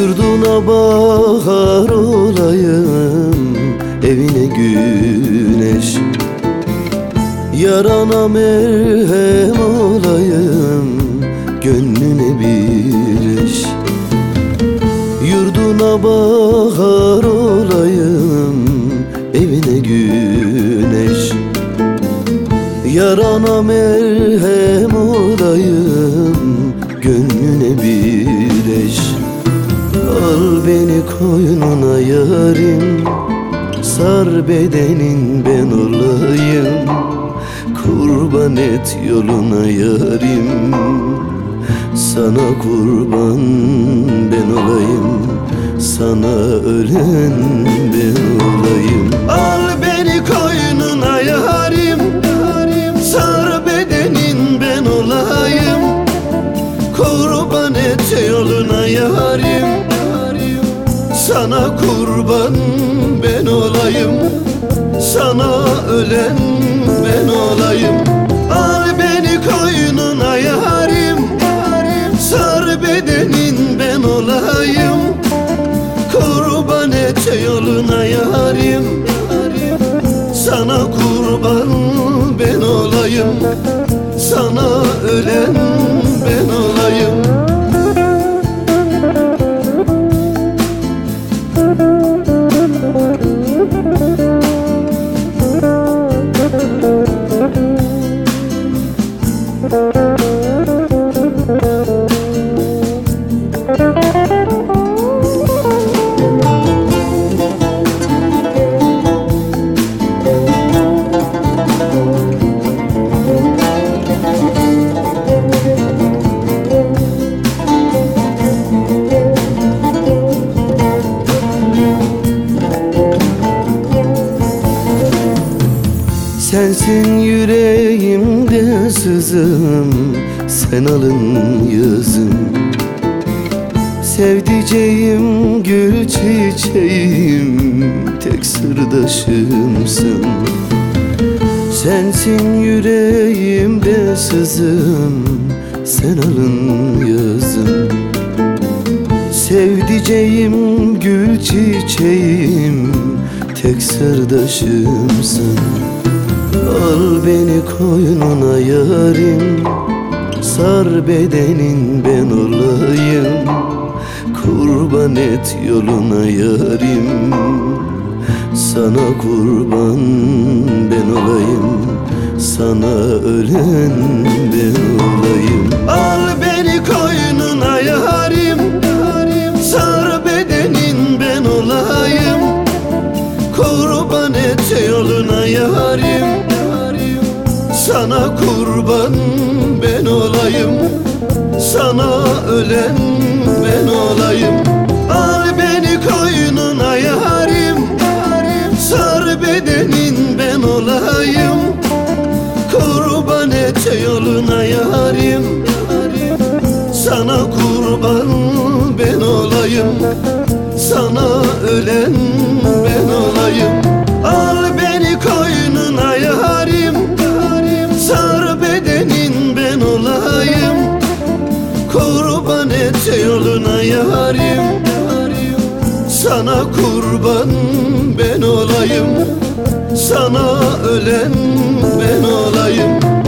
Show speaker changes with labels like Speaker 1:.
Speaker 1: Yurduna bahar olayım Evine güneş. Yarana merhem olayım Gönlüne bir eş. Yurduna bahar olayım Evine güneş. Yarana merhem Al beni koynuna yarim Sar bedenin ben olayım. Kurban et yoluna yarim Sana kurban ben olayım. Sana ölen ben olayım. Al Sana kurban ben olayım. Sana ölen ben olayım. Al beni koynuna yarim. Sar bedenin ben olayım. Kurban et yoluna yarim. Sana kurban ben olayım. Sana ölen Sensin yüreğimde sızım Sen alın yazım Sevdiceğim gül çiçeğim Tek sırdaşımsın. Sensin yüreğimde sızım Sen alın yazım Sevdiceğim gül çiçeğim Tek sırdaşımsın Al beni koynuna yarim Sar bedenin ben olayım. Kurban et yoluna yarim Sana kurban ben olayım. Sana ölen ben olayım. Al beni koynuna yarim Sar bedenin ben olayım. Kurban et yoluna yarim Sana kurban ben olayım. Sana ölen ben olayım. Al beni koynuna yarim. Sar bedenin ben olayım. Kurban et yoluna yarim. Sana kurban ben olayım. Sana ölen yarim Sana kurban ben olayım. Sana ölen ben olayım.